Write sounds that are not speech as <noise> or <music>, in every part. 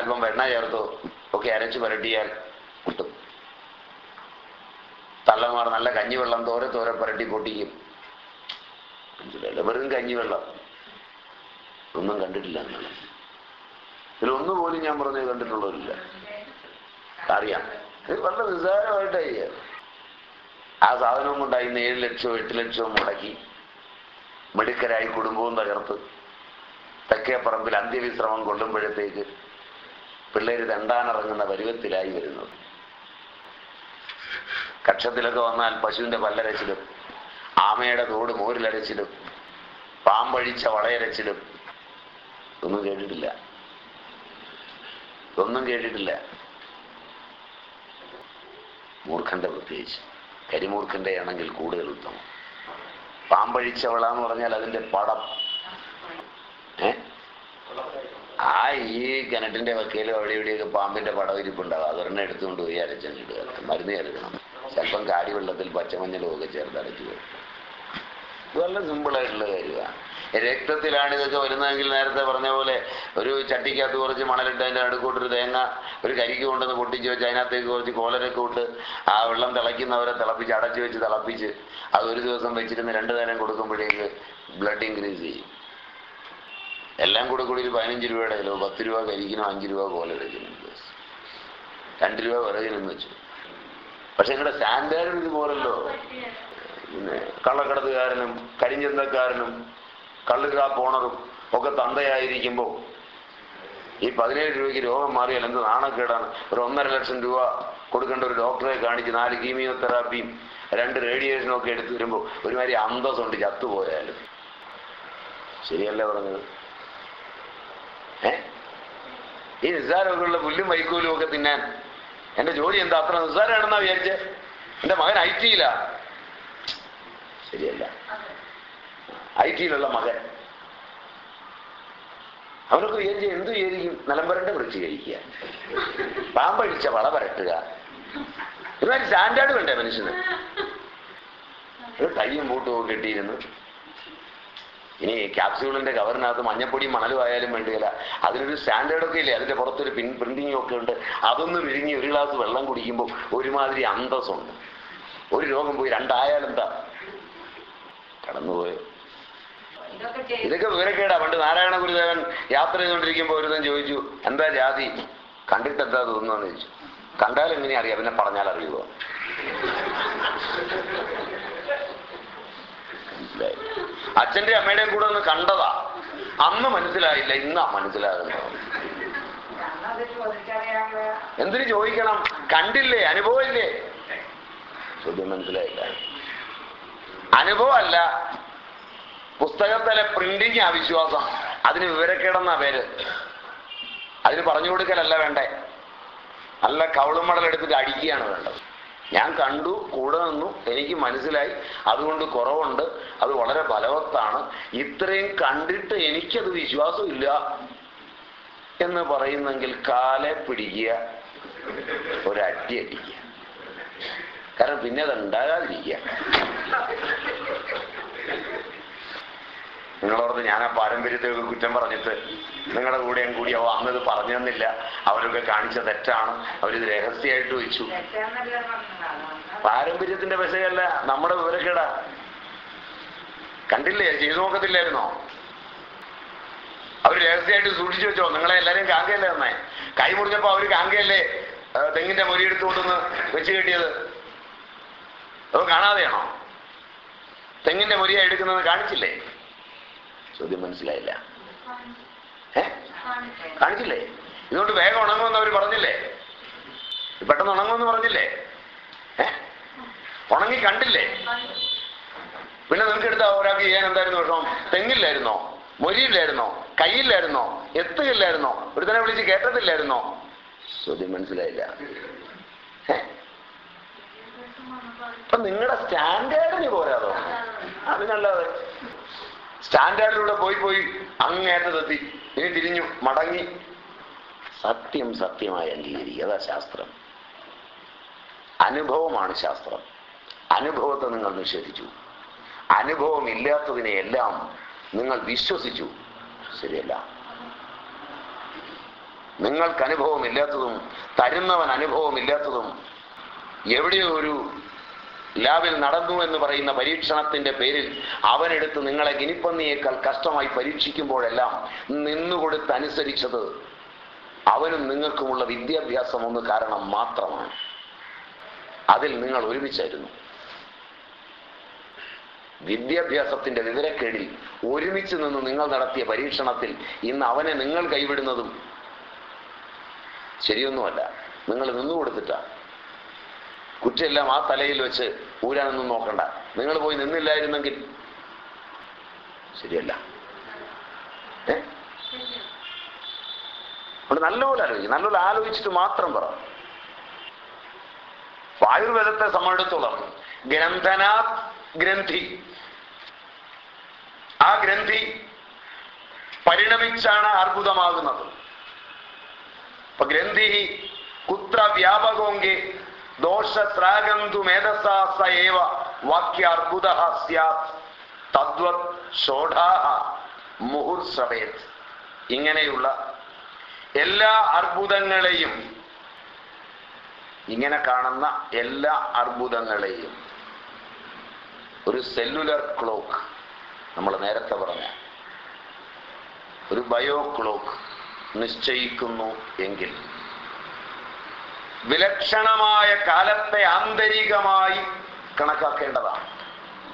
അല്പം വെണ്ണ ചേർത്തോ. ഒക്കെ അരച്ച് പുരട്ടിയാൽ കിട്ടും. തള്ളമാർ നല്ല കഞ്ഞിവെള്ളം തോരെ തോരെ പുരട്ടി പൊട്ടിക്കും. വെറും കഞ്ഞിവെള്ളം. ഒന്നും കണ്ടിട്ടില്ല എന്നാണ് ഇതിലൊന്നു പോലും ഞാൻ പറഞ്ഞത് കണ്ടിട്ടുള്ളവരില്ല. അറിയാം. ഇത് വളരെ നിസ്സാരമായിട്ടായി ആ സാധനവും കൊണ്ടായി ഇന്ന് ഏഴ് ലക്ഷവും എട്ട് ലക്ഷവും മുടക്കി മിടുക്കരായി കുടുംബവും തകർത്ത് തെക്കേപ്പറമ്പിൽ അന്ത്യവിശ്രമം കൊള്ളുമ്പോഴത്തേക്ക് പിള്ളേര് തെണ്ടാനിറങ്ങുന്ന പരുവത്തിലായി വരുന്നത്. കക്ഷത്തിലൊക്കെ വന്നാൽ പശുവിന്റെ പല്ലരച്ചിലും ആമയുടെ തോട് മോരിലരച്ചിലും പാമ്പഴിച്ച വളയരച്ചിലും. ഒന്നും കേട്ടിട്ടില്ല. ഒന്നും കേട്ടിട്ടില്ല. മൂർഖന്റെ പ്രത്യേകിച്ച്. കരിമൂർഖന്റെ ആണെങ്കിൽ കൂടുതൽ ഉത്തമം. പാമ്പഴിച്ചവള എന്ന് പറഞ്ഞാൽ അതിന്റെ പടം ഏ ആ ഈ കിണറ്റിന്റെ വക്കയിലും അവിടെ ഇവിടെയൊക്കെ പാമ്പിന്റെ പടം ഇരിപ്പുണ്ടാവും. അതൊരെണ്ണം എടുത്തുകൊണ്ട് പോയി അരച്ചങ്ങിടുക മരുന്ന് ചേർക്കണം. ചിലപ്പം കാടി വെള്ളത്തിൽ പച്ചമഞ്ഞളും ഒക്കെ ചേർത്ത് അരച്ചു ഇത് വളരെ സിമ്പിളായിട്ടുള്ള കാര്യമാണ്. രക്തത്തിലാണ് ഇതൊക്കെ വരുന്നതെങ്കിൽ നേരത്തെ പറഞ്ഞ പോലെ ഒരു ചട്ടിക്കകത്ത് കുറച്ച് മണലിട്ട് അതിന്റെ അടുക്കോട്ടൊരു തേങ്ങ ഒരു കരിക്ക് കൊണ്ടുവന്ന് പൊട്ടിച്ച് വെച്ച് അതിനകത്തേക്ക് കുറച്ച് കോലരൊക്കെ ഇട്ട് ആ വെള്ളം തിളയ്ക്കുന്നവരെ തിളപ്പിച്ച് അടച്ചു വെച്ച് തിളപ്പിച്ച് അത് ഒരു ദിവസം വെച്ചിരുന്ന് രണ്ട് നേരം കൊടുക്കുമ്പോഴേക്ക് ബ്ലഡ് ഇൻക്രീസ് ചെയ്യും. എല്ലാം കൂടെ കൂടി ഒരു പതിനഞ്ച് രൂപയുടെ കിലോ പത്ത് രൂപ കരിക്കണോ അഞ്ച് രൂപ കോലരക്കിനും രണ്ട് രൂപ വിറകിനെന്ന് വെച്ചു. പക്ഷെ നിങ്ങളുടെ സ്റ്റാൻഡേർഡ് ഇതുപോലല്ലോ. പിന്നെ കള്ളക്കടത്തുകാരനും കരിഞ്ചന്തക്കാരനും കള്ളുകാപ്പ് ഓണറും ഒക്കെ തന്തയായിരിക്കുമ്പോൾ ഈ പതിനേഴ് രൂപയ്ക്ക് രോഗം മാറിയാൽ എന്ത് നാണക്കേടാണ്? ഒരു ഒന്നര ലക്ഷം രൂപ കൊടുക്കേണ്ട ഒരു ഡോക്ടറെ കാണിച്ച് നാല് കീമിയോതെറാപ്പിയും രണ്ട് റേഡിയേഷനും ഒക്കെ എടുത്തു വരുമ്പോൾ ഒരുമാതിരി അന്തസ്സുണ്ട് ചത്തുപോയാലും. ശരിയല്ലേ പറഞ്ഞത്? ഈ നിസ്സാരമൊക്കെയുള്ള പുല്ലും വൈക്കോലും ഒക്കെ തിന്നാൻ. എന്റെ ജോലി എന്താ? അത്ര നിസ്സാരമാണെന്നാ വിചാരിച്ചേ? എന്റെ മകൻ ഐ ടിയിലാ. ശരിയല്ല. ഐ ടിയിലുള്ള മകൻ. അവനൊക്കെ വിചാരിച്ച എന്ത് വിചാരിക്കും? നിലംപരന്റെ വൃത്തി കഴിക്കുക. പാമ്പഴിച്ച വള പരട്ടുക. ഇതുമായിട്ട് സ്റ്റാൻഡേർഡ് വേണ്ടേ മനുഷ്യന്? ഒരു കയ്യും പൂട്ടും ഒക്കെ ഇട്ടിരുന്നു ഇനി ക്യാപ്സ്യൂളിന്റെ കവറിനകത്ത് മഞ്ഞപ്പൊടിയും മണലും ആയാലും വേണ്ടിയില്ല. അതിനൊരു സ്റ്റാൻഡേർഡ് ഒക്കെ ഇല്ലേ? അതിന്റെ പുറത്തൊരു പിൻ പ്രിന്റിംഗ് ഒക്കെ ഉണ്ട്. അതൊന്ന് വിരിഞ്ഞ് ഒരു ഗ്ലാസ് വെള്ളം കുടിക്കുമ്പോൾ ഒരുമാതിരി അന്തസ്സുണ്ട്. ഒരു രോഗം പോയി രണ്ടായാലെന്താ കടന്നുപോയോ. ഇതൊക്കെ ഇതൊക്കെ വിവരക്കേടാ. പണ്ട് നാരായണ ഗുരുദേവൻ യാത്ര ചെയ്തുകൊണ്ടിരിക്കുമ്പോൾ ഒരുതം ചോദിച്ചു എന്താ ജാതി? കണ്ടിട്ട് എന്താ തോന്നുന്നു ചോദിച്ചു. കണ്ടാൽ എങ്ങനെ അറിയാം. പിന്നെ പറഞ്ഞാൽ അറിയുമോ <laughs> മനസ്സിലായി. അച്ഛന്റെ അമ്മയുടെയും കൂടെ ഒന്ന് കണ്ടതാ. അന്ന് മനസ്സിലായില്ല ഇന്നാ മനസ്സിലാകുന്നത്. എന്തിനു ചോദിക്കണം? കണ്ടില്ലേ? അനുഭവമില്ലേ? ചോദ്യം മനസ്സിലായില്ല. അനുഭവമല്ല പുസ്തകത്തിലെ പ്രിന്റിങ് അവിശ്വാസം വിശ്വാസം. അതിന് വിവരക്കേടെന്നാ പേര്. അതിന് പറഞ്ഞു കൊടുക്കലല്ല വേണ്ടേ. നല്ല കവളുമടൽ എടുത്തിട്ട് അടിക്കുകയാണ് വേണ്ടത്. ഞാൻ കണ്ടു കൂടെ നിന്നു എനിക്ക് മനസ്സിലായി. അതുകൊണ്ട് കുറവുണ്ട്. അത് വളരെ ഫലവത്താണ് ഇത്രയും കണ്ടിട്ട് എനിക്കത് വിശ്വാസമില്ല എന്ന് പറയുന്നെങ്കിൽ കാലെ പിടിക്കുക ഒരടി അടിക്കുക. കാരണം പിന്നെ അത് ഉണ്ടാകാതിരിക്കുക. നിങ്ങളോർത്ത് ഞാൻ ആ പാരമ്പര്യത്തെയൊക്കെ കുറ്റം പറഞ്ഞിട്ട് നിങ്ങളുടെ കൂടെയും കൂടി അവ അന്നത് പറഞ്ഞു തന്നില്ല. അവരൊക്കെ കാണിച്ച തെറ്റാണ്. അവരിത് രഹസ്യമായിട്ട് വെച്ചു. പാരമ്പര്യത്തിന്റെ വിഷയമല്ല നമ്മുടെ വിവരക്കേടാ. കണ്ടില്ലേ? ചെയ്തു നോക്കത്തില്ലായിരുന്നോ? അവർ രഹസ്യമായിട്ട് സൂക്ഷിച്ചു വെച്ചോ. നിങ്ങളെ എല്ലാരെയും കാങ്കയല്ലേ തന്നെ? കൈ മുറിഞ്ഞപ്പോ അവർ കാങ്കയല്ലേ തെങ്ങിന്റെ മൊരി എടുത്തുകൊണ്ടൊന്ന് വെച്ച് കെട്ടിയത്? അത് കാണാതെയാണോ? തെങ്ങിന്റെ മൊരിയ എടുക്കുന്നത് കാണിച്ചില്ലേ? ചോദ്യം മനസ്സിലായില്ല. ഏ? കാണിച്ചില്ലേ? ഇതുകൊണ്ട് വേഗം ഉണങ്ങുമെന്ന് അവർ പറഞ്ഞില്ലേ? പെട്ടെന്ന് ഉണങ്ങുമെന്ന് പറഞ്ഞില്ലേ? ഏ? ഉണങ്ങി കണ്ടില്ലേ? പിന്നെ നിങ്ങൾക്ക് എടുത്ത ഒരാൾക്ക് ചെയ്യാൻ എന്തായിരുന്നു വിഷമം? തെങ്ങില്ലായിരുന്നോ? മൊരിയില്ലായിരുന്നോ? കയ്യില്ലായിരുന്നോ എത്തുകയില്ലായിരുന്നോ? ഒരുത്തനെ വിളിച്ച് കേട്ടതില്ലായിരുന്നോ? ചോദ്യം മനസ്സിലായില്ല. ഏ? നിങ്ങളുടെ സ്റ്റാൻഡേർഡിന് പോരാതോ? അതിനല്ലാതെ സ്റ്റാൻഡേർഡിലൂടെ പോയി പോയി അങ്ങേറ്റത്തെത്തി ഇനി തിരിഞ്ഞു മടങ്ങി. സത്യം സത്യമായി അംഗീകരിക്കുക അതാ ശാസ്ത്രം. അനുഭവമാണ് ശാസ്ത്രം. അനുഭവത്തെ നിങ്ങൾ നിഷേധിച്ചു. അനുഭവം ഇല്ലാത്തതിനെയെല്ലാം നിങ്ങൾ വിശ്വസിച്ചു. ശരിയല്ല. നിങ്ങൾക്ക് അനുഭവമില്ലാത്തതും തരുന്നവൻ അനുഭവമില്ലാത്തതും എവിടെയോ ഒരു ലാബിൽ നടന്നു എന്ന് പറയുന്ന പരീക്ഷണത്തിന്റെ പേരിൽ അവനെടുത്ത് നിങ്ങളെ ഗിനിപ്പന്നിയേക്കാൾ കഷ്ടമായി പരീക്ഷിക്കുമ്പോഴെല്ലാം നിന്നുകൊടുത്ത് അനുസരിച്ചത് അവനും നിങ്ങൾക്കുമുള്ള വിദ്യാഭ്യാസം ഒന്ന് കാരണം മാത്രമാണ്. അതിൽ നിങ്ങൾ ഒരുമിച്ചായിരുന്നു. വിദ്യാഭ്യാസത്തിന്റെ വിവരക്കേടിൽ ഒരുമിച്ച് നിന്ന് നിങ്ങൾ നടത്തിയ പരീക്ഷണത്തിൽ ഇന്ന് അവനെ നിങ്ങൾ കൈവിടുന്നതും ശരിയൊന്നുമല്ല. നിങ്ങൾ നിന്നു കൊടുത്തിട്ടാ കുറ്റമെല്ലാം ആ തലയിൽ വെച്ച് ഊരാനൊന്നും നോക്കണ്ട. നിങ്ങൾ പോയി നിന്നില്ലായിരുന്നെങ്കിൽ ശരിയല്ല. ഏ? നല്ലപോലെ ആലോചിക്കും. നല്ലപോലെ ആലോചിച്ചിട്ട് മാത്രം പറ. ആയുർവേദത്തെ സംബന്ധിച്ചിടത്തോളം ഗ്രന്ഥനാ ഗ്രന്ഥി. ആ ഗ്രന്ഥി പരിണമിച്ചാണ് അർബുദമാകുന്നത്. അപ്പൊ ഗ്രന്ഥി കുത്ര വ്യാപകോങ്കെ ദോഷസ്രാഗന്തു മേധസാസ ഏവ വാക്യ അർബുദ സ്യാത്. തദ്വത് ഷോഢാഹ മുഹുർസവേത്. ഇങ്ങനെയുള്ള എല്ലാ അർബുദങ്ങളെയും ഇങ്ങനെ കാണുന്ന എല്ലാ അർബുദങ്ങളെയും ഒരു സെല്ലുലർ ക്ലോക്ക് നമ്മൾ നേരത്തെ പറഞ്ഞ ഒരു ബയോ ക്ലോക്ക് നിശ്ചയിക്കുന്നു എങ്കിൽ വിലക്ഷണമായ കാലത്തെ ആന്തരികമായി കണക്കാക്കേണ്ടതാണ്.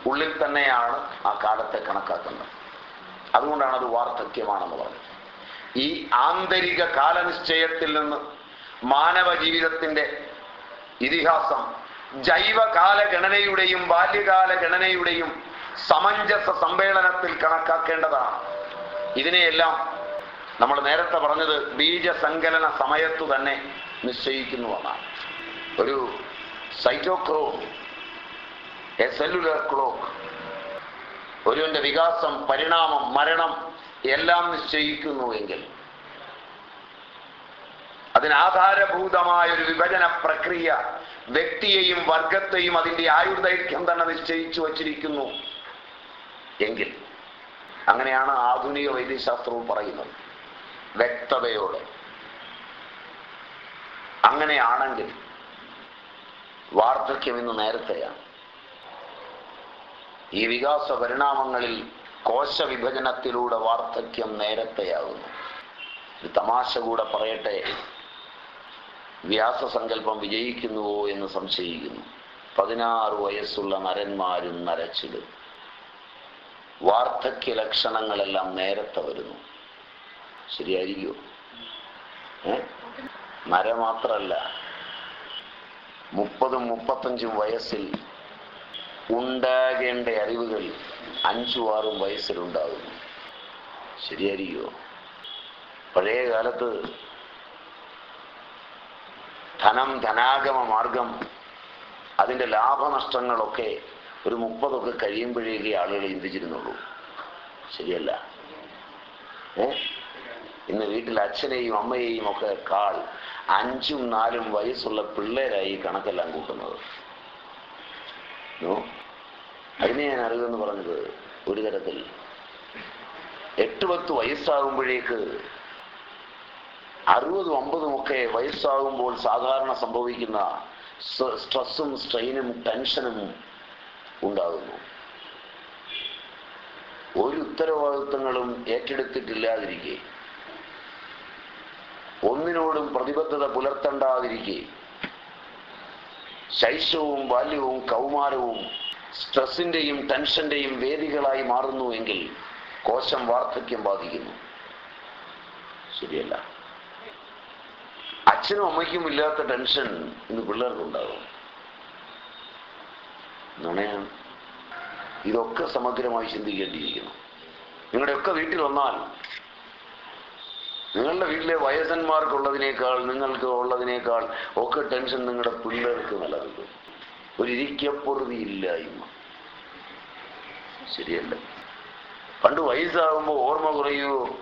ഉള്ളിൽ തന്നെയാണ് ആ കാലത്തെ കണക്കാക്കുന്നത്. അതുകൊണ്ടാണ് അത് വാർദ്ധക്യമാണെന്ന് പറഞ്ഞത്. ഈ ആന്തരിക കാലനിശ്ചയത്തിൽ നിന്ന് മാനവ ജീവിതത്തിന്റെ ഇതിഹാസം ജൈവകാല ഗണനയുടെയും ബാല്യകാല ഗണനയുടെയും സമഞ്ജസ സമ്മേളനത്തിൽ കണക്കാക്കേണ്ടതാണ്. ഇതിനെയെല്ലാം നമ്മൾ നേരത്തെ പറഞ്ഞത് ബീജസങ്കലന സമയത്തു തന്നെ നിശ്ചയിക്കുന്നുവെന്നാണ് ഒരു സൈറ്റോക്രോം എ സെല്ലുലർ ക്ലോക്ക് ഒരുവന്റെ വികാസം പരിണാമം മരണം എല്ലാം നിശ്ചയിക്കുന്നുവെങ്കിൽ അതിനാധാരഭൂതമായ ഒരു വിഭജന പ്രക്രിയ വ്യക്തിയെയും വർഗത്തെയും അതിന്റെ ആയുർദൈർഘ്യം തന്നെ നിശ്ചയിച്ചു വച്ചിരിക്കുന്നു എങ്കിൽ. അങ്ങനെയാണ് ആധുനിക വൈദ്യശാസ്ത്രവും പറയുന്നത് വ്യക്തതയോടെ. അങ്ങനെയാണെങ്കിൽ വാർദ്ധക്യം ഇന്ന് നേരത്തെയാണ്. ഈ വികാസ പരിണാമങ്ങളിൽ കോശ വിഭജനത്തിലൂടെ വാർദ്ധക്യം നേരത്തെയാകുന്നു. ഒരു തമാശ കൂടെ പറയട്ടെ. വ്യാസസങ്കല്പം വിജയിക്കുന്നുവോ എന്ന് സംശയിക്കുന്നു. പതിനാറ് വയസ്സുള്ള നരന്മാരും നരച്ചിടും വാർദ്ധക്യ ലക്ഷണങ്ങളെല്ലാം നേരത്തെ വരുന്നു. ശരിയായിരിക്കുമോ? ഏ? നര മാത്രല്ല. മുപ്പതും മുപ്പത്തഞ്ചും വയസ്സിൽ ഉണ്ടാകേണ്ട അറിവുകൾ അഞ്ചും ആറും വയസ്സിലുണ്ടാകുന്നു ശരിയായിരിക്കുമോ പഴയ കാലത്ത് ധനം ധനാഗമ മാർഗം അതിന്റെ ലാഭനഷ്ടങ്ങളൊക്കെ ഒരു മുപ്പതൊക്കെ കഴിയുമ്പോഴേക്കേ ആളുകൾ ചിന്തിച്ചിരുന്നുള്ളൂ. ശരിയല്ല. ഏ? ഇന്ന് വീട്ടിൽ അച്ഛനെയും അമ്മയെയും ഒക്കെ കാൾ അഞ്ചും നാലും വയസ്സുള്ള പിള്ളേരായി കണക്കെല്ലാം കൂട്ടുന്നത്? അതിനെ ഞാൻ അറിവെന്ന് പറഞ്ഞത് ഒരു തരത്തിൽ എട്ട് പത്ത് വയസ്സാകുമ്പോഴേക്ക് അറുപതും അമ്പതും ഒക്കെ വയസ്സാകുമ്പോൾ സാധാരണ സംഭവിക്കുന്ന സ്ട്രെസ്സും സ്ട്രെയിനും ടെൻഷനും ഉണ്ടാകുന്നു ഒരു ഉത്തരവാദിത്വങ്ങളും ഏറ്റെടുത്തിട്ടില്ലാതിരിക്കെ ഒന്നിനോടും പ്രതിബദ്ധത പുലർത്തണ്ടാതിരിക്കെ. ശൈശവും ബാല്യവും കൗമാരവും സ്ട്രെസ്സിന്റെയും ടെൻഷന്റെയും വേദികളായി മാറുന്നുവെങ്കിൽ കോശം വാർദ്ധക്യം ബാധിക്കുന്നു. ശരിയല്ല. അച്ഛനും അമ്മയ്ക്കും ഇല്ലാത്ത ടെൻഷൻ ഇന്ന് പിള്ളേർക്കുണ്ടാകും. നുണയാണ് ഇതൊക്കെ സമഗ്രമായി ചിന്തിക്കേണ്ടിയിരിക്കുന്നു. നിങ്ങളുടെയൊക്കെ വീട്ടിൽ വന്നാൽ നിങ്ങളുടെ വീട്ടിലെ വയസ്സന്മാർക്കുള്ളതിനേക്കാൾ നിങ്ങൾക്ക് ഉള്ളതിനേക്കാൾ ഒക്കെ ടെൻഷൻ നിങ്ങളുടെ പിള്ളേർക്ക് നിലനിൽക്കും ഒരിക്കപ്പുറതി ഇല്ലായ്മ ശരിയല്ല. പണ്ട് വയസ്സാകുമ്പോൾ ഓർമ്മ കുറയുകയോ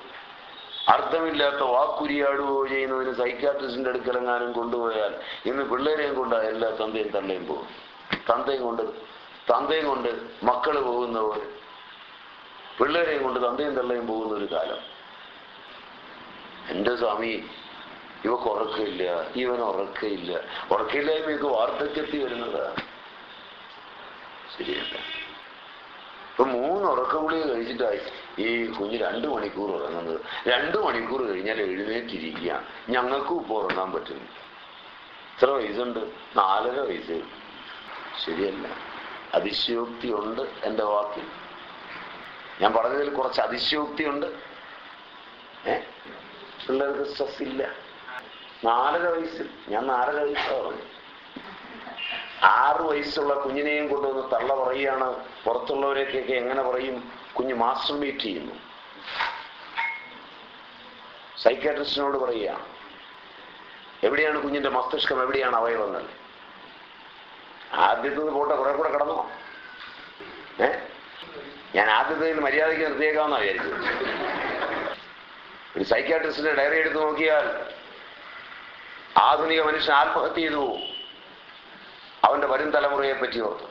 അർത്ഥമില്ലാത്ത വാക്കുരിയാടുകയോ ചെയ്യുന്നതിന് സൈക്കാട്രിസ്റ്റിന്റെ അടുക്കലെങ്ങാനും കൊണ്ടുപോയാൽ ഇന്ന് പിള്ളേരെയും കൊണ്ട് എല്ലാ തന്തയും തള്ളയും പോകും. തന്തയും കൊണ്ട് തന്തയും കൊണ്ട് മക്കൾ പോകുന്നവർ പിള്ളേരെയും കൊണ്ട് തന്തയും തള്ളയും പോകുന്ന ഒരു കാലം. എന്റെ സ്വാമി ഇവക്ക് ഉറക്കില്ല ഇവൻ ഉറക്കമില്ല. ഇത് വാർദ്ധക്യത്തിൽ വരുന്നതാണ് ശരിയല്ല? ഇപ്പൊ മൂന്ന് ഉറക്ക ഉറക്കഗുളിക കഴിച്ചിട്ടായി ഈ കുഞ്ഞ് രണ്ടു മണിക്കൂർ ഉറങ്ങുന്നത്. രണ്ടു മണിക്കൂർ കഴിഞ്ഞാൽ എഴുന്നേറ്റിരിക്കുക. ഞങ്ങൾക്കും ഇപ്പോൾ ഉറങ്ങാൻ പറ്റുന്നു. എത്ര വയസ്സുണ്ട്? നാലര വയസ്സ്. ശരിയല്ല? അതിശയോക്തി ഉണ്ട് എന്റെ വാക്കിൽ. ഞാൻ പറഞ്ഞതിൽ കുറച്ച് അതിശയോക്തിയുണ്ട് ഏ? പിള്ളേർക്ക് സ്ട്രെസ് ഇല്ല. നാലര വയസ്സിൽ ഞാൻ നാലര വയസ്സാണ് പറഞ്ഞു ആറ് വയസ്സുള്ള കുഞ്ഞിനെയും കൊണ്ടുവന്ന് തള്ള പറയുകയാണ്. പുറത്തുള്ളവരെയൊക്കെ എങ്ങനെ പറയും? കുഞ്ഞ് മാസ്റ്റർ മീറ്റ് ചെയ്യുന്നു. സൈക്കാട്രിസ്റ്റിനോട് പറയുക എവിടെയാണ് കുഞ്ഞിന്റെ മസ്തിഷ്കം? എവിടെയാണ് അവയവങ്ങൾ? ആദ്യത്തത് പോട്ടെ കുറെ കൂടെ കടന്നോ. ഏ? ഞാൻ ആദ്യത്തേതിൽ മര്യാദയ്ക്ക് നിർത്തിയേക്കാമെന്നാണ് വിചാരിച്ചത്. ഒരു സൈക്കാട്രിസ്റ്റിന്റെ ഡയറി എടുത്ത് നോക്കിയാൽ ആധുനിക മനുഷ്യൻ ആത്മഹത്യ ചെയ്തു. അവന്റെ വരും തലമുറയെ പറ്റി ഓർത്ത്.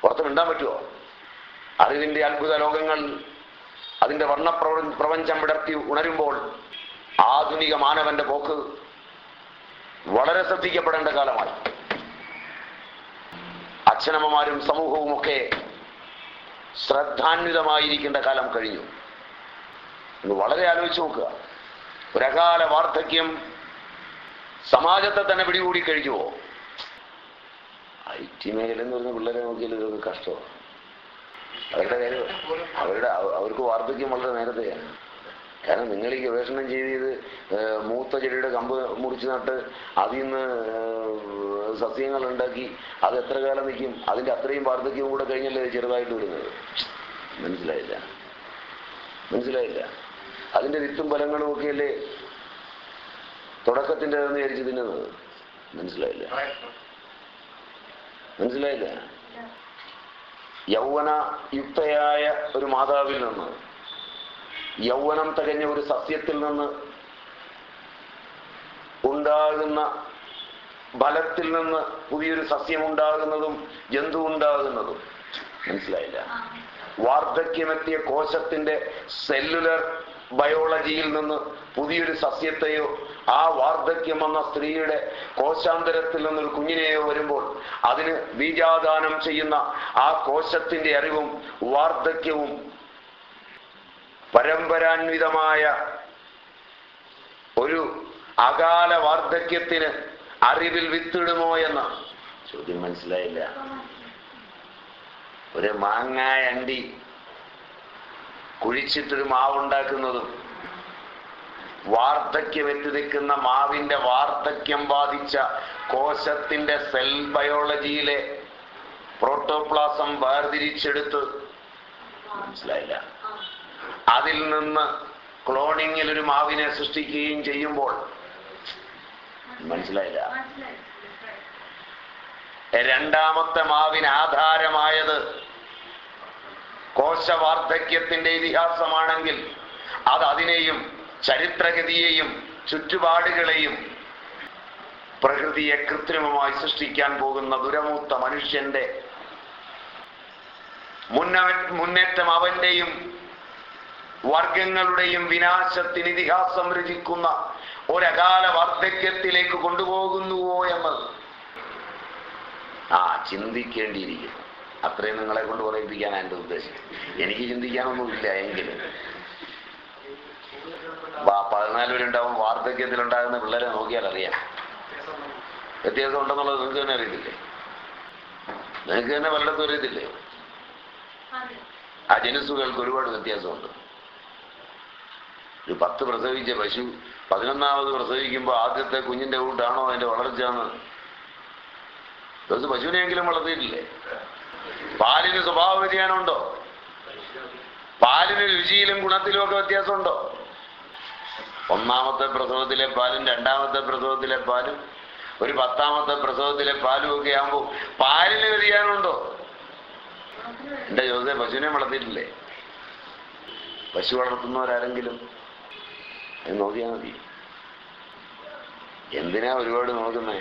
പുറത്ത് മിണ്ടാൻ പറ്റുമോ അറിവിന്റെ അത്ഭുത ലോകങ്ങൾ അതിന്റെ വർണ പ്രപഞ്ചം വിടർത്തി ഉണരുമ്പോൾ ആധുനിക മാനവന്റെ പോക്ക് വളരെ ശ്രദ്ധിക്കപ്പെടേണ്ട കാലമായി. അച്ഛനമ്മമാരും സമൂഹവും ഒക്കെ ശ്രദ്ധാന്വിതമായിരിക്കേണ്ട കാലം കഴിഞ്ഞു. എന്ന് വളരെ ആലോചിച്ച് നോക്കുക. ഒരകാല വാർദ്ധക്യം സമാജത്തെ തന്നെ പിടികൂടി കഴിക്കുമോ ഐ ടി മേഖല എന്ന് പറഞ്ഞ പിള്ളേരെ നോക്കിയാൽ ഇതൊക്കെ കഷ്ടമാണ്. അവരുടെ കാര്യം അവരുടെ അവർക്ക് വാർദ്ധക്യം വളരെ നേരത്തെയാണ്. കാരണം നിങ്ങൾ ഈ ഗവേഷണം ചെയ്ത് മൂത്ത ചെടിയുടെ കമ്പ് മുറിച്ച് നട്ട് അതിൽ നിന്ന് സസ്യങ്ങൾ ഉണ്ടാക്കി അത് എത്ര കാലം നിൽക്കും? അതിന്റെ അത്രയും വാർദ്ധക്യവും കൂടെ കഴിഞ്ഞല്ലേ ചെറുതായിട്ട് വരുന്നത്? മനസ്സിലായില്ല. മനസ്സിലായില്ല. അതിന്റെ വിത്തും ഫലങ്ങളും ഒക്കെയല്ലേ? തുടക്കത്തിന്റെ വിചാരിച്ച് തിന്നുന്നത്. മനസ്സിലായില്ല? മനസ്സിലായില്ല? യൗവന യുക്തയായ ഒരു മാതാവിൽ നിന്ന് യൗവനം തികഞ്ഞ ഒരു സസ്യത്തിൽ നിന്ന് ഉണ്ടാകുന്ന ഫലത്തിൽ നിന്ന് പുതിയൊരു സസ്യം ഉണ്ടാകുന്നതും ജന്തു ഉണ്ടാകുന്നതും മനസ്സിലായില്ല വാർദ്ധക്യമെത്തിയ കോശത്തിന്റെ സെല്ലുലർ ബയോളജിയിൽ നിന്ന് പുതിയൊരു സസ്യത്തെയോ ആ വാർദ്ധക്യം വന്ന സ്ത്രീയുടെ കോശാന്തരത്തിൽ നിന്നൊരു കുഞ്ഞിനെയോ വരുമ്പോൾ അതിന് ബീജാദാനം ചെയ്യുന്ന ആ കോശത്തിന്റെ അറിവും വാർദ്ധക്യവും പരമ്പരാന്വിതമായ ഒരു അകാല വാർദ്ധക്യത്തിന് അറിവിൽ വിത്തിടുമോ എന്ന? ചോദ്യം മനസ്സിലായില്ല. ഒരു മാങ്ങായ അണ്ടി കുഴിച്ചിട്ടൊരു മാവുണ്ടാക്കുന്നതും വാർദ്ധക്യം എത്തി നിൽക്കുന്ന മാവിന്റെ വാർദ്ധക്യം ബാധിച്ച കോശത്തിന്റെ സെൽ ബയോളജിയിലെ പ്രോട്ടോപ്ലാസം വേർതിരിച്ചെടുത്ത് മനസ്സിലായില്ല. അതിൽ നിന്ന് ക്ലോണിങ്ങിൽ ഒരു മാവിനെ സൃഷ്ടിക്കുകയും ചെയ്യുമ്പോൾ മനസ്സിലായില്ല. രണ്ടാമത്തെ മാവിന് ആധാരമായത് കോശവാർദ്ധക്യത്തിന്റെ ഇതിഹാസമാണെങ്കിൽ അത് അതിനെയും ചരിത്രഗതിയെയും ചുറ്റുപാടുകളെയും പ്രകൃതിയെ കൃത്രിമമായി സൃഷ്ടിക്കാൻ പോകുന്ന ദുരമൂത്ത മനുഷ്യന്റെ മുന്നവൻ മുന്നേറ്റം അവന്റെയും വർഗങ്ങളുടെയും വിനാശത്തിന് ഇതിഹാസം രചിക്കുന്ന ഒരകാല വാർദ്ധക്യത്തിലേക്ക് കൊണ്ടുപോകുന്നുവോ എന്ന് ആ ചിന്തിക്കേണ്ടിയിരിക്കുന്നു. അത്രയും നിങ്ങളെ കൊണ്ട് പറയിപ്പിക്കാൻ എന്റെ ഉദ്ദേശം? എനിക്ക് ചിന്തിക്കാനൊന്നുമില്ല എങ്കിലും. വാ- പതിനാല് പേരുണ്ടാവും വാർദ്ധക്യത്തിലുണ്ടാകുന്ന പിള്ളേരെ നോക്കിയാൽ അറിയാം. വ്യത്യാസം ഉണ്ടെന്നുള്ളത് നിങ്ങൾക്ക് തന്നെ അറിയത്തില്ലേ? നിങ്ങൾക്ക് തന്നെ വല്ലതും അറിയത്തില്ലേ? ആ ജനുസുകൾക്ക് ഒരുപാട് വ്യത്യാസമുണ്ട്. ഒരു പത്ത് പ്രസവിച്ച പശു പതിനൊന്നാമത് പ്രസവിക്കുമ്പോൾ ആദ്യത്തെ കുഞ്ഞിന്റെ കൂട്ടാണോ അതിന്റെ വളർച്ചയാണ് ദിവസം പശുവിനെയെങ്കിലും വളർത്തിയിട്ടില്ലേ? പാലിന് സ്വഭാവ വ്യതിയാനമുണ്ടോ? പാലിന് രുചിയിലും ഗുണത്തിലും ഒക്കെ വ്യത്യാസമുണ്ടോ? ഒന്നാമത്തെ പ്രസവത്തിലെ പാലും രണ്ടാമത്തെ പ്രസവത്തിലെ പാലും ഒരു പത്താമത്തെ പ്രസവത്തിലെ പാലും ഒക്കെ ആകുമ്പോൾ പാലിന് വ്യതിയാനമുണ്ടോ? എന്റെ ജോസെ പശുവിനെ വളർത്തിയിട്ടില്ലേ? പശു വളർത്തുന്നവരാരെങ്കിലും നോക്കിയാൽ മതി. എന്തിനാ ഒരുപാട് നോക്കുന്നേ?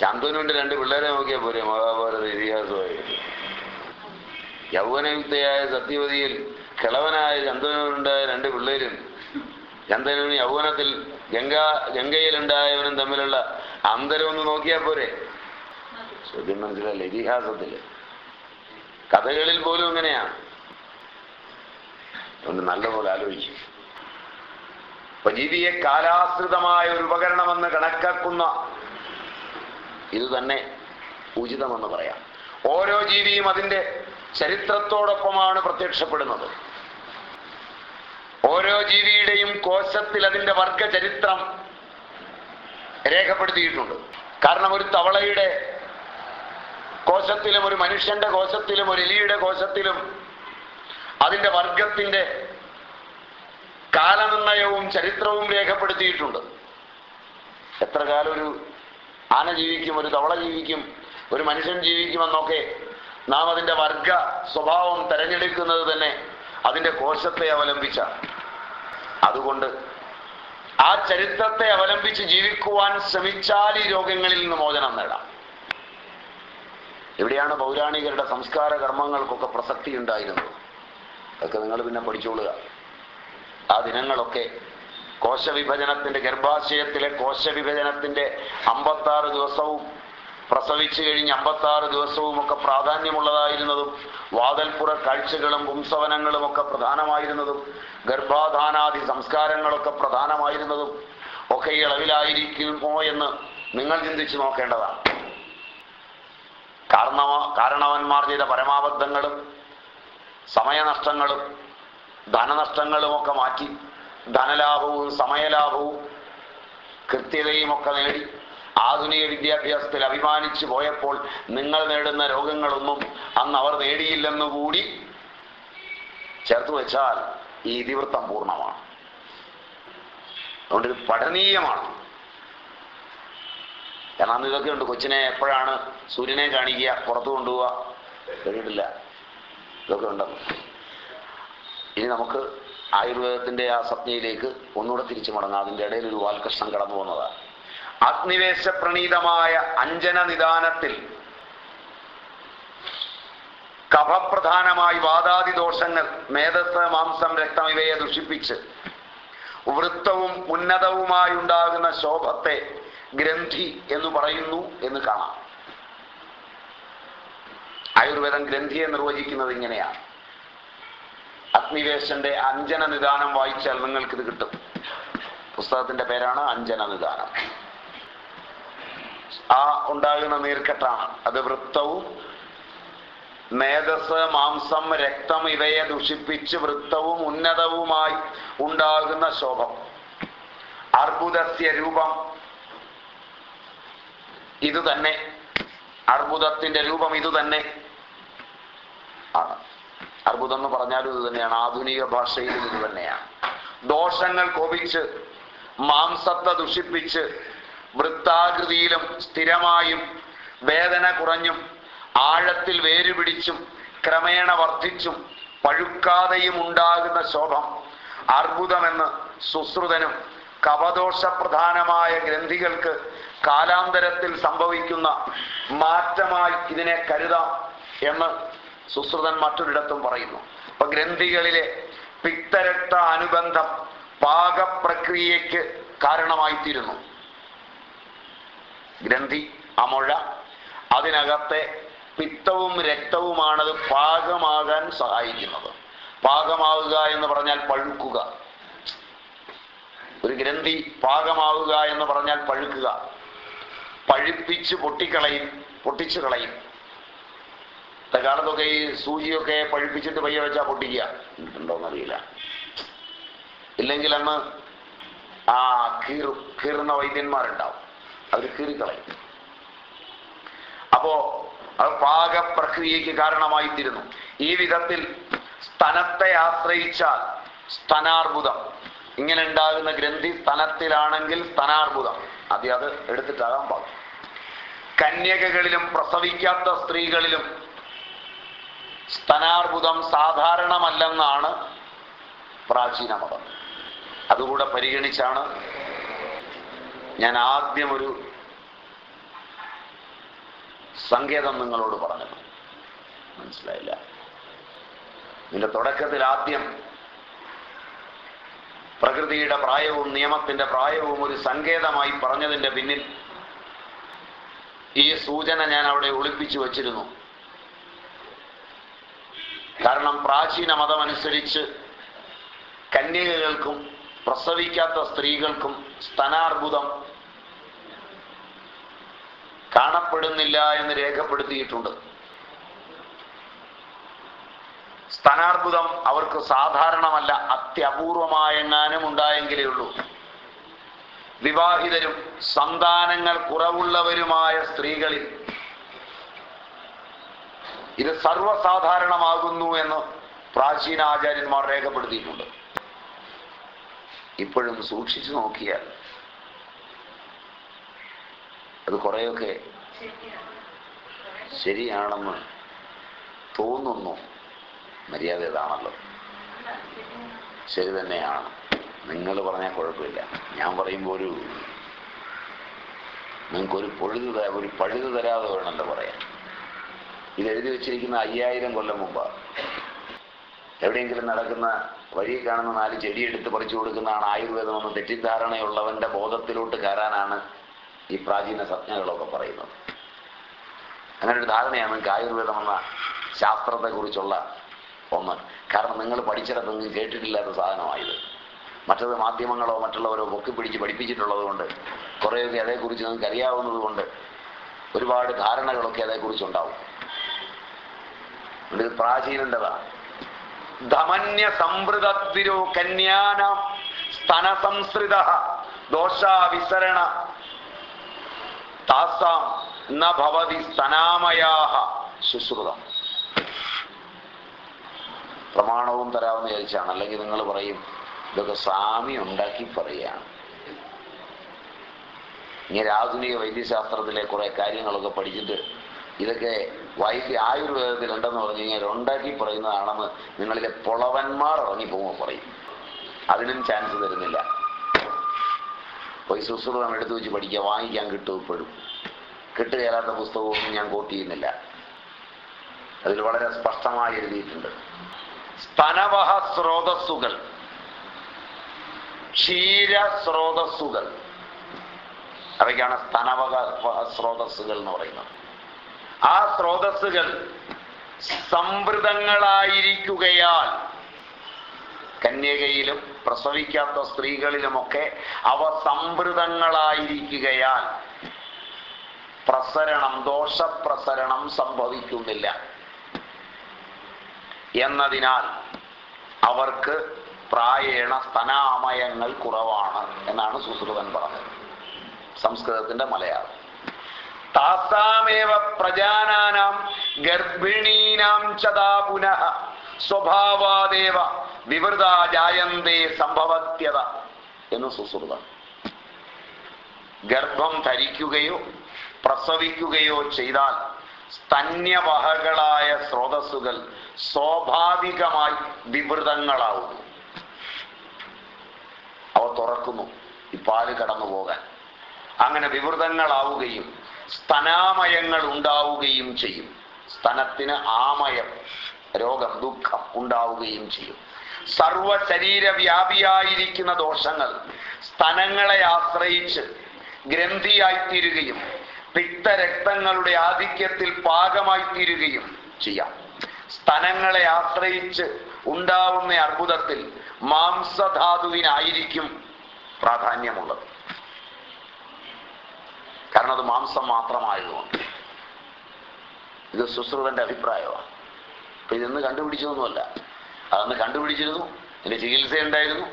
ശാന്തനുവിന്റെ രണ്ട് പിള്ളേരെ നോക്കിയാൽ പോരെ മഹാഭാരത ഇതിഹാസമായി. യൗവനയുക്തയായ സത്യവതിയിൽ കിളവനായ ചന്ദനുണ്ടായ രണ്ട് പിള്ളേരും ചന്ദ്രനും യൗവനത്തിൽ ഗംഗ ഗംഗയിലുണ്ടായവനും തമ്മിലുള്ള അന്തരം ഒന്ന് നോക്കിയാൽ പോരെ. ചോദ്യം മനസ്സിലല്ല ഇതിഹാസത്തിൽ കഥകളിൽ പോലും അങ്ങനെയാണ് ഒന്ന് നല്ലപോലെ ആലോചിച്ചു അപ്പൊ ജീവിയെ കാലാശ്രിതമായ ഒരു ഉപകരണമെന്ന് കണക്കാക്കുന്ന ഇത് തന്നെ ഉചിതമെന്ന് പറയാം. ഓരോ ജീവിയും അതിന്റെ ചരിത്രത്തോടൊപ്പമാണ് പ്രത്യക്ഷപ്പെടുന്നത്. ഓരോ ജീവിയുടെയും കോശത്തിൽ അതിന്റെ വർഗ ചരിത്രം രേഖപ്പെടുത്തിയിട്ടുണ്ട്. കാരണം ഒരു തവളയുടെ കോശത്തിലും ഒരു മനുഷ്യന്റെ കോശത്തിലും ഒരു എലിയുടെ കോശത്തിലും അതിന്റെ വർഗത്തിന്റെ കാലനിർണയവും ചരിത്രവും രേഖപ്പെടുത്തിയിട്ടുണ്ട്. എത്ര കാലം ഒരു ആന ജീവിക്കും ഒരു തവള ജീവിക്കും ഒരു മനുഷ്യൻ ജീവിക്കുമെന്നൊക്കെ നാം അതിന്റെ വർഗ സ്വഭാവം തെരഞ്ഞെടുക്കുന്നത് തന്നെ അതിന്റെ കോശത്തെ അവലംബിച്ച അതുകൊണ്ട് ആ ചരിത്രത്തെ അവലംബിച്ച് ജീവിക്കുവാൻ ശ്രമിച്ചാൽ ഈ രോഗങ്ങളിൽ നിന്ന് മോചനം നേടാം. എവിടെയാണ് പൗരാണികരുടെ സംസ്കാര കർമ്മങ്ങൾക്കൊക്കെ പ്രസക്തി ഉണ്ടായിരുന്നത്. അതൊക്കെ നിങ്ങൾ പിന്നെ പഠിച്ചോളുക. ആ ദിനങ്ങളൊക്കെ കോശവിഭജനത്തിന്റെ ഗർഭാശയത്തിലെ കോശവിഭജനത്തിന്റെ അമ്പത്താറ് ദിവസവും പ്രസവിച്ചു കഴിഞ്ഞ് അമ്പത്താറ് ദിവസവും ഒക്കെ പ്രാധാന്യമുള്ളതായിരുന്നതും വാതൽപ്പുറ കാഴ്ചകളും പുംസവനങ്ങളും ഒക്കെ പ്രധാനമായിരുന്നതും ഗർഭാധാനാദി സംസ്കാരങ്ങളൊക്കെ പ്രധാനമായിരുന്നതും ഒക്കെ ഈ അളവിലായിരിക്കുമോ എന്ന് നിങ്ങൾ ചിന്തിച്ചു നോക്കേണ്ടതാണ്. കാരണ കാരണവന്മാർ ചെയ്ത പരമാബദ്ധങ്ങളും സമയനഷ്ടങ്ങളും ധനനഷ്ടങ്ങളും ഒക്കെ മാറ്റി ധനലാഭവും സമയലാഭവും കൃത്യതയും ഒക്കെ നേടി ആധുനിക വിദ്യാഭ്യാസത്തിൽ അഭിമാനിച്ചു പോയപ്പോൾ നിങ്ങൾ നേടുന്ന രോഗങ്ങളൊന്നും അന്ന് അവർ നേടിയില്ലെന്നുകൂടി ചേർത്ത് വെച്ചാൽ ഈ ഇതിവൃത്തം പൂർണമാണ്. അതുകൊണ്ട് ഇത് പഠനീയമാണ്. കാരണം അന്ന് ഇതൊക്കെ ഉണ്ട്. കൊച്ചിനെ എപ്പോഴാണ് സൂര്യനെ കാണിക്കുക പുറത്തു കൊണ്ടുപോവുക കേട്ടിട്ടില്ല ഇതൊക്കെ ഉണ്ടെന്ന്. ഇനി നമുക്ക് ആയുർവേദത്തിന്റെ ആ സംജ്ഞയിലേക്ക് ഒന്നുകൂടെ തിരിച്ചു മടങ്ങാം. അതിന്റെ ഇടയിൽ ഒരു വാൽകൃഷ്ണൻ കടന്നു പോകുന്നതാണ്. അഗ്നിവേശ പ്രണീതമായ അഞ്ജന നിദാനത്തിൽ കഫപ്രധാനമായി വാദാദി ദോഷങ്ങൾ മേധസ് മാംസം രക്തം ഇവയെ ദുഷിപ്പിച്ച് വൃത്തവും ഉന്നതവുമായി ഉണ്ടാകുന്ന ശോഭത്തെ ഗ്രന്ഥി എന്ന് പറയുന്നു എന്ന് കാണാം. ആയുർവേദം ഗ്രന്ഥിയെ നിർവചിക്കുന്നത് ഇങ്ങനെയാണ്. അഗ്നിവേശന്റെ അഞ്ജന നിദാനം വായിച്ചാൽ നിങ്ങൾക്ക് ഇത് കിട്ടും. പുസ്തകത്തിന്റെ പേരാണ് അഞ്ജന നിദാനം. ആ ഉണ്ടാകുന്ന നീർക്കെട്ടാണ്. അത് വൃത്തവും മേധസ് മാംസം രക്തം ഇവയെ ദുഷിപ്പിച്ച് വൃത്തവും ഉന്നതവുമായി ഉണ്ടാകുന്ന ശോഭം. അർബുദസ്യ രൂപം. ഇത് തന്നെ അർബുദത്തിന്റെ രൂപം ഇതുതന്നെ. ആണ്. അർബുദം എന്ന് പറഞ്ഞാലും ഇത് തന്നെയാണ്. ആധുനിക ഭാഷയിലും ഇത് തന്നെയാണ്. ദോഷങ്ങൾ കോപിച്ച് മാംസത്തെ ദുഷിപ്പിച്ച് വൃത്താകൃതിയിലും സ്ഥിരമായും വേദന കുറഞ്ഞും ആഴത്തിൽ വേരുപിടിച്ചും ക്രമേണ വർദ്ധിച്ചും പഴുക്കാതെയും ഉണ്ടാകുന്ന ശോഭം അർബുദമെന്ന് സുശ്രുതനും കവദോഷപ്രധാനമായ ഗ്രന്ഥികൾക്ക് കാലാന്തരത്തിൽ സംഭവിക്കുന്ന മാറ്റമായി ഇതിനെ കരുതാം എന്ന് സുശ്രുതൻ മറ്റൊരിടത്തും പറയുന്നു. അപ്പൊ ഗ്രന്ഥികളിലെ പിക്തരക്ത അനുബന്ധം പാകപ്രക്രിയക്ക് കാരണമായിത്തീരുന്നു. ഗ്രന്ഥി അമുഴ അതിനകത്തെ പിത്തവും രക്തവുമാണത് പാകമാകാൻ സഹായിക്കുന്നത്. പാകമാവുക എന്ന് പറഞ്ഞാൽ പഴുക്കുക. ഒരു ഗ്രന്ഥി പാകമാവുക എന്ന് പറഞ്ഞാൽ പഴുക്കുക. പഴുപ്പിച്ച് പൊട്ടിക്കളയും പൊട്ടിച്ചു കളയും കാലത്തൊക്കെ ഈ സൂചിയൊക്കെ പഴുപ്പിച്ചിട്ട് പയ്യ വെച്ചാൽ പൊട്ടിക്കുക. ഉണ്ടോന്നറിയില്ല. ഇല്ലെങ്കിൽ അന്ന് ആ കീറു കീറുന്ന വൈദ്യന്മാരുണ്ടാവും. അവർ കീറിക്കളയും. അപ്പോ അത് പാകപ്രക്രിയക്ക് കാരണമായി തീരുന്നു ഈ വിധത്തിൽ സ്ഥലത്തെ ആശ്രയിച്ചാൽ സ്തനാർബുദം. ഇങ്ങനെ ഉണ്ടാകുന്ന ഗ്രന്ഥി സ്തനത്തിലാണെങ്കിൽ സ്തനാർബുദം. ആദ്യം അത് എടുത്തിട്ടാകാൻ പാടും. കന്യകകളിലും പ്രസവിക്കാത്ത സ്ത്രീകളിലും സ്തനാർബുദം സാധാരണമല്ലെന്നാണ് പ്രാചീന മതം അതുകൂടെ പരിഗണിച്ചാണ് ഞാൻ ആദ്യം ഒരു സങ്കേതം നിങ്ങളോട് പറഞ്ഞത്. മനസ്സിലായില്ല? ഇതിന്റെ തുടക്കത്തിൽ ആദ്യം പ്രകൃതിയുടെ പ്രായവും നിയമത്തിന്റെ പ്രായവും ഒരു സങ്കേതമായി പറഞ്ഞതിന്റെ പിന്നിൽ ഈ സൂചന ഞാൻ അവിടെ ഒളിപ്പിച്ചു വച്ചിരുന്നു. കാരണം പ്രാചീന മതമനുസരിച്ച് കന്യകകൾക്കും പ്രസവിക്കാത്ത സ്ത്രീകൾക്കും സ്തനാർബുദം കാണപ്പെടുന്നില്ല എന്ന് രേഖപ്പെടുത്തിയിട്ടുണ്ട്. സ്തനാർബുദം അവർക്ക് സാധാരണമല്ല അത്യപൂർവമായെങ്ങാനും ഉണ്ടായെങ്കിലേ ഉള്ളൂ. വിവാഹിതരും സന്താനങ്ങൾ കുറവുള്ളവരുമായ സ്ത്രീകളിൽ ഇത് സർവസാധാരണമാകുന്നു എന്ന് പ്രാചീന ആചാര്യന്മാർ രേഖപ്പെടുത്തിയിട്ടുണ്ട്. ഇപ്പോഴും സൂക്ഷിച്ചു നോക്കിയാൽ അത് കുറേയൊക്കെ ശരിയാണെന്ന് തോന്നുന്നു. മര്യാദ ഇതാണല്ലോ ശരി തന്നെയാണ് നിങ്ങൾ പറഞ്ഞാൽ കുഴപ്പമില്ല. ഞാൻ പറയുമ്പോൾ ഒരു നിങ്ങൾക്കൊരു പൊഴുതു ഒരു പഴുതു തരാതെ വേണമല്ലോ പറയാൻ. ഇത് എഴുതി വെച്ചിരിക്കുന്ന അയ്യായിരം കൊല്ലം മുമ്പ്. എവിടെയെങ്കിലും നടക്കുന്ന വഴി കാണുന്ന നാല് ചെടി എടുത്ത് പറിച്ചു കൊടുക്കുന്നതാണ് ആയുർവേദമെന്ന് തെറ്റിദ്ധാരണയുള്ളവന്റെ ബോധത്തിലോട്ട് കയറാനാണ് ഈ പ്രാചീന സംജ്ഞകളൊക്കെ പറയുന്നത്. അങ്ങനെ ഒരു ധാരണയാണ് നിങ്ങൾക്ക് ആയുർവേദം എന്ന ശാസ്ത്രത്തെക്കുറിച്ചുള്ള ഒന്ന്. കാരണം നിങ്ങൾ പഠിച്ചിടത്തൊന്നും കേട്ടിട്ടില്ലാത്ത സാധനമായത്. മറ്റത് മാധ്യമങ്ങളോ മറ്റുള്ളവരോ പൊക്കി പിടിച്ച് പഠിപ്പിച്ചിട്ടുള്ളത് കൊണ്ട് കുറേയൊക്കെ അതേക്കുറിച്ച് നിങ്ങൾക്ക് അറിയാവുന്നത് കൊണ്ട് ഒരുപാട് ധാരണകളൊക്കെ അതേക്കുറിച്ചുണ്ടാവും. ഇത് പ്രാചീനന്റെതാണ് ധമന്യ സംവൃതത്തിരോ കന്യാന സ്തന സംസ്കൃത ദോഷാവിസരണ. താസാം നവതി സ്തനാമയാഹ ശുശ്രുതം. പ്രമാണവും തരാമെന്ന് വിചാരിച്ചാണ് അല്ലെങ്കിൽ നിങ്ങൾ പറയും ഇതൊക്കെ സ്വാമി ഉണ്ടാക്കി പറയുകയാണ്. ഇങ്ങനെ ആധുനിക വൈദ്യശാസ്ത്രത്തിലെ കുറെ കാര്യങ്ങളൊക്കെ പഠിച്ചിട്ട് ഇതൊക്കെ വൈദ്യ ആയുർവേദത്തിൽ ഉണ്ടെന്ന് പറഞ്ഞു കഴിഞ്ഞാൽ ഉണ്ടാക്കി പറയുന്നതാണെന്ന് നിങ്ങളിലെ പൊളവന്മാർ ഇറങ്ങി പോകുമ്പോൾ പറയും. അതിനും ചാൻസ് തരുന്നില്ല. പോയി സുശ്രുതം എടുത്തു വെച്ച് പഠിക്കുക വാങ്ങിക്കാൻ കിട്ടും ഇപ്പോഴും. കിട്ടുകയില്ലാത്ത പുസ്തകമൊന്നും ഞാൻ കോട്ട് ചെയ്യുന്നില്ല. അതിൽ വളരെ സ്പഷ്ടമായി എഴുതിയിട്ടുണ്ട്. സ്തനവഹ സ്രോതസ്സുകൾ. ക്ഷീര സ്രോതസ്സുകൾ. അവയ്ക്കാണ് സ്തനവഹ സ്രോതസ്സുകൾ എന്ന് പറയുന്നത്. ആ സ്രോതസ്സുകൾ സംവൃതങ്ങളായിരിക്കുകയാൽ കന്യകയിലും പ്രസവിക്കാത്ത സ്ത്രീകളിലുമൊക്കെ അവ സംവൃതങ്ങളായിരിക്കുകയാൽ പ്രസരണം ദോഷപ്രസരണം സംഭവിക്കുന്നില്ല. എന്നതിനാൽ അവർക്ക് പ്രായേണ സ്തനാമയങ്ങൾ കുറവാണ് എന്നാണ് സുശ്രുതൻ പറഞ്ഞത്. സംസ്കൃതത്തിന്റെ മലയാളം. താസാമേവ പ്രജാനാനാം ഗർഭിണീനാം ചതാ പുനഃ സ്വഭാവാദേവ വിവൃത ജായന്തേ സംഭവത്യത എന്ന് സുശ്രുതം. ഗർഭം ധരിക്കുകയോ പ്രസവിക്കുകയോ ചെയ്താൽ സ്തന്യവഹകളായ സ്രോതസ്സുകൾ സ്വാഭാവികമായി വിവൃതങ്ങളാവുന്നു. അവ തുറക്കുന്നു. ഈ പാൽ കടന്നു പോകാൻ അങ്ങനെ വിവൃതങ്ങളാവുകയും സ്തനാമയങ്ങൾ ഉണ്ടാവുകയും ചെയ്യും. സ്തനത്തിന് ആമയം രോഗം ദുഃഖം ഉണ്ടാവുകയും ചെയ്യും. സർവ ശരീരവ്യാപിയായിരിക്കുന്ന ദോഷങ്ങൾ സ്തനങ്ങളെ ആശ്രയിച്ച് ഗ്രന്ഥിയായിത്തീരുകയും പിത്തരക്തങ്ങളുടെ ആധിക്യത്തിൽ പാകമായിത്തീരുകയും ചെയ്യാം. സ്തനങ്ങളെ ആശ്രയിച്ച് ഉണ്ടാവുന്ന അർബുദത്തിൽ മാംസധാതുവിനായിരിക്കും പ്രാധാന്യമുള്ളത്. കാരണം അത് മാംസം മാത്രമായതുകൊണ്ട്. ഇത് സുശ്രുതന്റെ അഭിപ്രായമാണ്. അപ്പൊ ഇതൊന്ന് കണ്ടുപിടിച്ചതൊന്നുമല്ല. അതൊന്ന് കണ്ടുപിടിച്ചിരുന്നു ഇതിന്റെ ചികിത്സ ഉണ്ടായിരുന്നു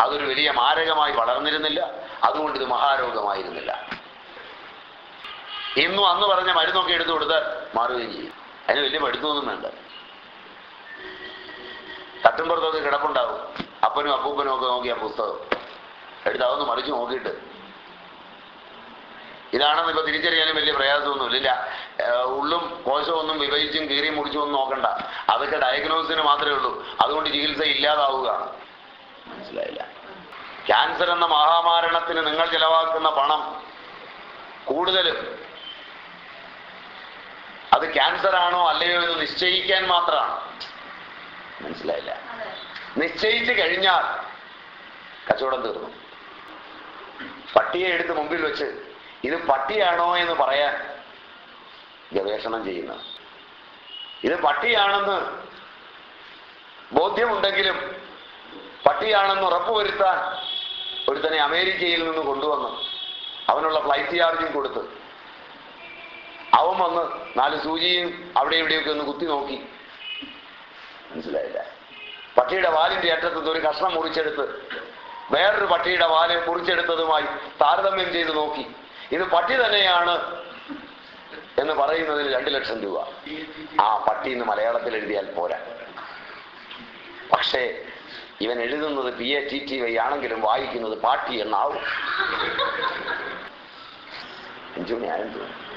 അതൊരു വലിയ മാരകമായി വളർന്നിരുന്നില്ല. അതുകൊണ്ട് ഇത് മഹാരോഗമായിരുന്നില്ല. ഇന്നും അന്ന് പറഞ്ഞ മരുന്നൊക്കെ എടുത്തു കൊടുത്താൽ മാറുകയും ചെയ്യും. അതിന് വലിയ പഠിത്തമൊന്നും വേണ്ട. തട്ടുംപുറത്തൊക്കെ കിടപ്പുണ്ടാവും. അപ്പനും അപ്പൂപ്പനും ഒക്കെ നോക്കിയ പുസ്തകം. എടുത്ത് അതൊന്ന് മറിച്ച് നോക്കിയിട്ട് ഇതാണെന്ന് തിരിച്ചറിയാനും വലിയ പ്രയാസമൊന്നുമില്ല. ഇല്ല ഉള്ളും കോശമൊന്നും വിഭജിച്ചും കീറി മുറിച്ചും ഒന്നും നോക്കണ്ട. അതൊക്കെ ഡയഗ്നോസിന് മാത്രമേ ഉള്ളൂ. അതുകൊണ്ട് ചികിത്സ ഇല്ലാതാവുകയാണ്. മനസ്സിലായില്ല? ക്യാൻസർ എന്ന മഹാമാരണത്തിന് നിങ്ങൾ ചെലവാക്കുന്ന പണം കൂടുതലും അത് ക്യാൻസർ ആണോ അല്ലയോ എന്ന് നിശ്ചയിക്കാൻ മാത്രമാണ്. മനസ്സിലായില്ല? നിശ്ചയിച്ചു കഴിഞ്ഞാൽ കച്ചവടം തീർന്നു. പട്ടിയെ എടുത്ത് മുമ്പിൽ വെച്ച് ഇത് പട്ടിയാണോ എന്ന് പറയാൻ ഗവേഷണം ചെയ്യുന്നത് ഇത് പട്ടിയാണെന്ന് ബോധ്യമുണ്ടെങ്കിലും പട്ടിയാണെന്ന് ഉറപ്പുവരുത്താൻ ഒരുത്തനെ അമേരിക്കയിൽ നിന്ന് കൊണ്ടുവന്ന് അവനുള്ള ഫ്ലൈറ്റ് ചാർജും കൊടുത്ത് അവൻ വന്ന് നാല് സൂചിയും അവിടെ ഇവിടെയൊക്കെ ഒന്ന് കുത്തി നോക്കി. മനസ്സിലായില്ല? പട്ടിയുടെ വാലിന്റെ അറ്റത്തുനിന്ന് ഒരു കഷ്ണം മുറിച്ചെടുത്ത് വേറൊരു പട്ടിയുടെ വാൽ മുറിച്ചെടുത്തതുമായി താരതമ്യം ചെയ്ത് നോക്കി. ഇത് പട്ടി തന്നെയാണ് എന്ന് പറയുന്നതിന് രണ്ട് ലക്ഷം രൂപ. ആ പട്ടി എന്ന് മലയാളത്തിൽ എഴുതിയാൽ പോരാ. പക്ഷേ ഇവൻ എഴുതുന്നത് P A T T Y ആണെങ്കിലും വായിക്കുന്നത് പാട്ടി എന്നാവും. അഞ്ചു മണി ആയെന്ന് തോന്നുന്നു.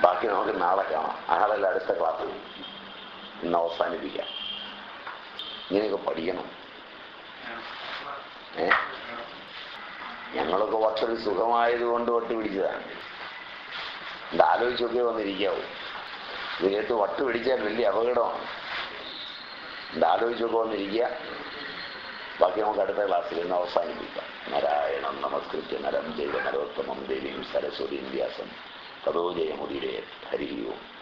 ബാക്കി നമുക്ക് നാളെ കാണാം. നാളെ അടുത്ത ക്ലാസ്. ഇന്ന് അവസാനിപ്പിക്കാം. ഇങ്ങനെയൊക്കെ പഠിക്കണം. ഏ? ഞങ്ങളൊക്കെ വർഷം സുഖമായതുകൊണ്ട് വട്ട് പിടിച്ചതാണ്. ഇത് ആലോചിച്ചൊക്കെ വന്നിരിക്കാവൂ. ഇത് കേട്ട് വട്ട് പിടിച്ചാൽ വലിയ അപകടമാണ്. ഇത് ആലോചിച്ചൊക്കെ വന്നിരിക്കുക. ബാക്കി നമുക്ക് അടുത്ത ക്ലാസ്സിൽ നിന്ന് അവസാനിപ്പിക്കാം. നാരായണം നമസ്കൃത്യ നരം ദൈവ നരോത്തമം ദേവിയും സരസ്വതി വ്യാസം. തതോ ജയമുദിരേ. ഹരി ഓം.